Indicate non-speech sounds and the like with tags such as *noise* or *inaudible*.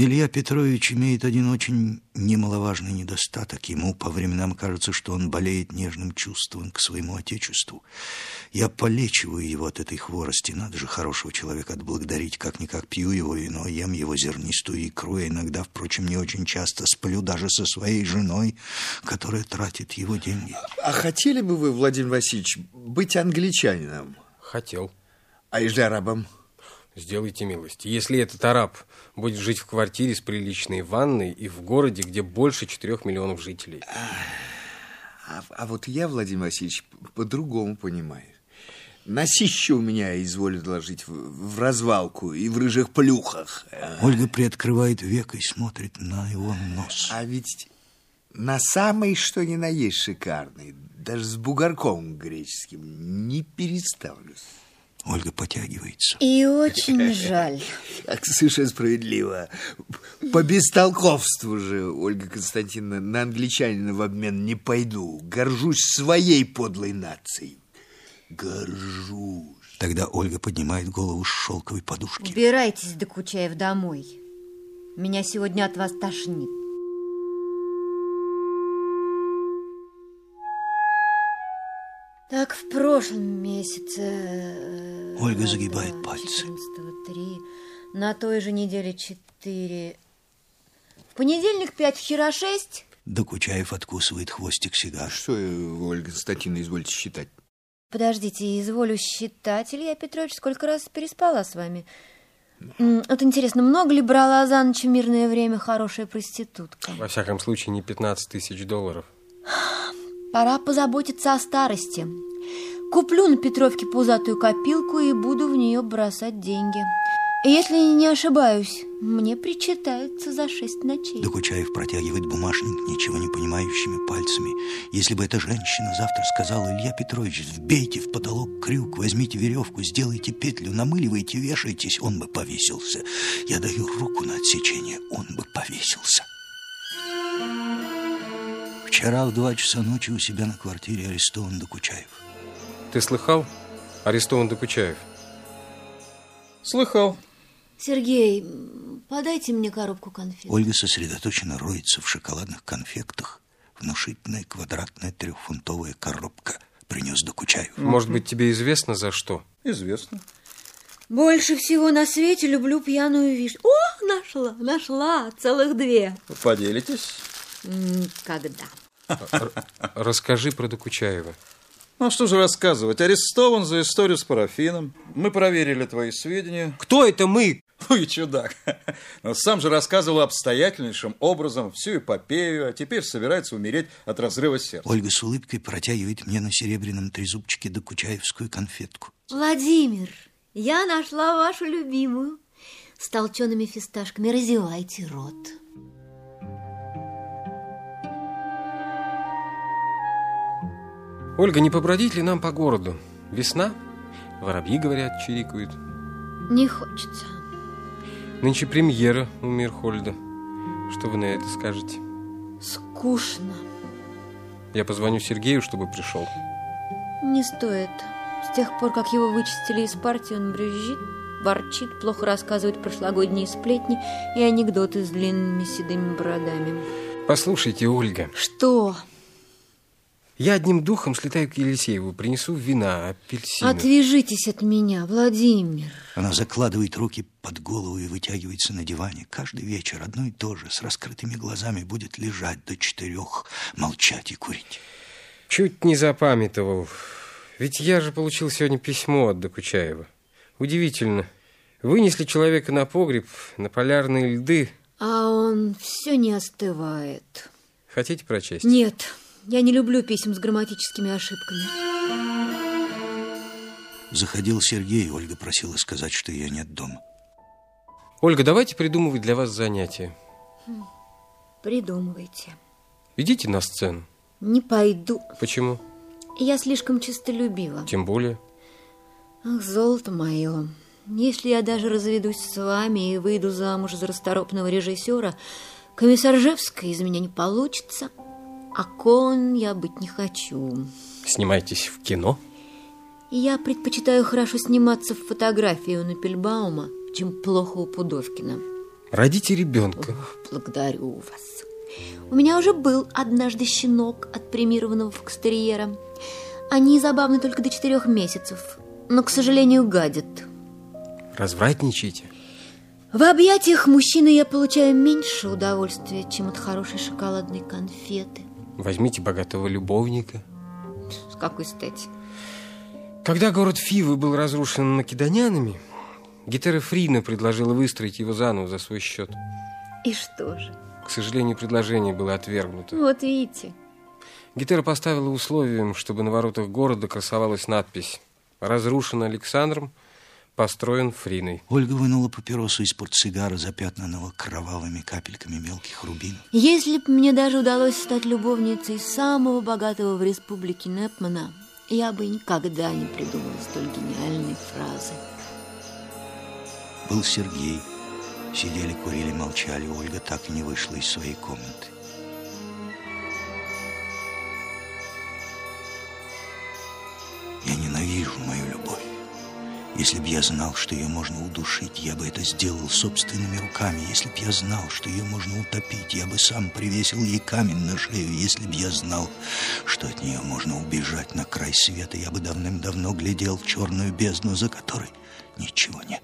Илья Петрович имеет один очень немаловажный недостаток. Ему по временам кажется, что он болеет нежным чувством к своему отечеству. Я полечиваю его от этой хворости. Надо же хорошего человека отблагодарить. Как-никак пью его вино, ем его зернистую икру, а иногда, впрочем, не очень часто сплю даже со своей женой, которая тратит его деньги. А хотели бы вы, Владимир Васильевич, быть англичанином? Хотел. А если арабом? Сделайте милость. Если этот араб будет жить в квартире с приличной ванной и в городе, где больше четырех миллионов жителей. А, а вот я, Владимир Васильевич, по-другому понимаю. Носище у меня изволит ложить в, в развалку и в рыжих плюхах. Ольга приоткрывает век и смотрит на его нос. А ведь на самый что ни на есть шикарный, даже с бугорком греческим, не переставлюсь. Ольга потягивается. И очень жаль. Совершенно справедливо. По бестолковству же, Ольга Константиновна, на англичанина в обмен не пойду. Горжусь своей подлой нацией. Горжусь. Тогда Ольга поднимает голову с шелковой подушки. Убирайтесь, Докучаев, домой. Меня сегодня от вас тошнит. Так, в прошлом месяце... э, Ольга загибает пальцы. 14-го три, на той же неделе четыре. В понедельник пять, вчера шесть. Докучаев откусывает хвостик сигар. Что, Ольга Константиновна, извольте считать? Подождите, изволю считать, Илья Петрович, сколько раз переспала с вами? Вот интересно, много ли брала за ночь в мирное время хорошая проститутка? Во всяком случае, не 15 тысяч долларов. Пора позаботиться о старости. Куплю на Петровке пузатую копилку и буду в нее бросать деньги. И если не ошибаюсь, мне причитается за шесть ночей. Докучаев протягивает бумажник ничего не понимающими пальцами. Если бы эта женщина завтра сказала, Илья Петрович, вбейте в потолок крюк, возьмите веревку, сделайте петлю, намыливайте, вешайтесь, он бы повесился. Я даю руку на отсечение, он бы повесился. Вчера в два часа ночи у себя на квартире арестован Докучаев. Ты слыхал? Арестован Докучаев. Слыхал. Сергей, подайте мне коробку конфет. Ольга сосредоточенно роется в шоколадных конфектах. Внушительная квадратная трехфунтовая коробка принес Докучаев. Может быть, тебе известно за что? Известно. Больше всего на свете люблю пьяную вишню. О, нашла, нашла, целых две. Поделитесь. Когда? Расскажи про Докучаева. Ну, а что же рассказывать? Арестован за историю с парафином. Мы проверили твои сведения. Кто это мы? Ой, чудак. *laughs* Но сам же рассказывал обстоятельнейшим образом всю эпопею, а теперь собирается умереть от разрыва сердца. Ольга с улыбкой протягивает мне на серебряном трезубчике докучаевскую конфетку. Владимир, я нашла вашу любимую. С толчеными фисташками разевайте рот. Ольга, не побродить ли нам по городу? Весна? Воробьи, говорят, чирикают. Не хочется. Нынче премьера у Мирхольда. Что вы на это скажете? Скучно. Я позвоню Сергею, чтобы пришел. Не стоит. С тех пор, как его вычистили из партии, он брюзжит, ворчит, плохо рассказывает прошлогодние сплетни и анекдоты с длинными седыми бородами. Послушайте, Ольга, Что? Я одним духом слетаю к Елисееву, принесу вина, апельсины. Отвяжитесь от меня, Владимир. Она закладывает руки под голову и вытягивается на диване. Каждый вечер одно и то же, с раскрытыми глазами, будет лежать до четырех, молчать и курить. Чуть не запамятовал. Ведь я же получил сегодня письмо от Докучаева. Удивительно. Вынесли человека на погреб, на полярные льды. А он все не остывает. Хотите прочесть? Нет, я не люблю писем с грамматическими ошибками. Заходил Сергей, Ольга просила сказать, что ее нет дома. Ольга, давайте придумывать для вас занятия. Придумывайте. Идите на сцену. Не пойду. Почему? Я слишком честолюбива. Тем более. Ах, золото мое. Если я даже разведусь с вами и выйду замуж за расторопного режиссера, комиссаржевская из меня не получится, а кон я быть не хочу. Снимайтесь в кино. Я предпочитаю хорошо сниматься в фотографии у Напельбаума, чем плохо у Пудовкина. Родите ребенка. Благодарю вас. У меня уже был однажды щенок от премированного фокстерьера. Они забавны только до четырех месяцев, но, к сожалению, гадят. Развратничайте. В объятиях мужчины я получаю меньше удовольствия, чем от хорошей шоколадной конфеты. Возьмите богатого любовника. С какой стати? Когда город Фивы был разрушен македонянами, Гетера Фрина предложила выстроить его заново за свой счет. И что же? К сожалению, предложение было отвергнуто. Вот видите. Гетера поставила условием, чтобы на воротах города красовалась надпись «Разрушен Александром, построен Фриной». Ольга вынула папиросу из портсигара, запятнанного кровавыми капельками мелких рубинов. Если бы мне даже удалось стать любовницей самого богатого в республике Непмана, я бы никогда не придумала столь гениальной фразы. Был Сергей. Сидели, курили, молчали. Ольга так и не вышла из своей комнаты. Если б я знал, что ее можно удушить, я бы это сделал собственными руками. Если б я знал, что ее можно утопить, я бы сам привесил ей камень на шею. Если б я знал, что от нее можно убежать на край света, я бы давным-давно глядел в черную бездну, за которой ничего нет.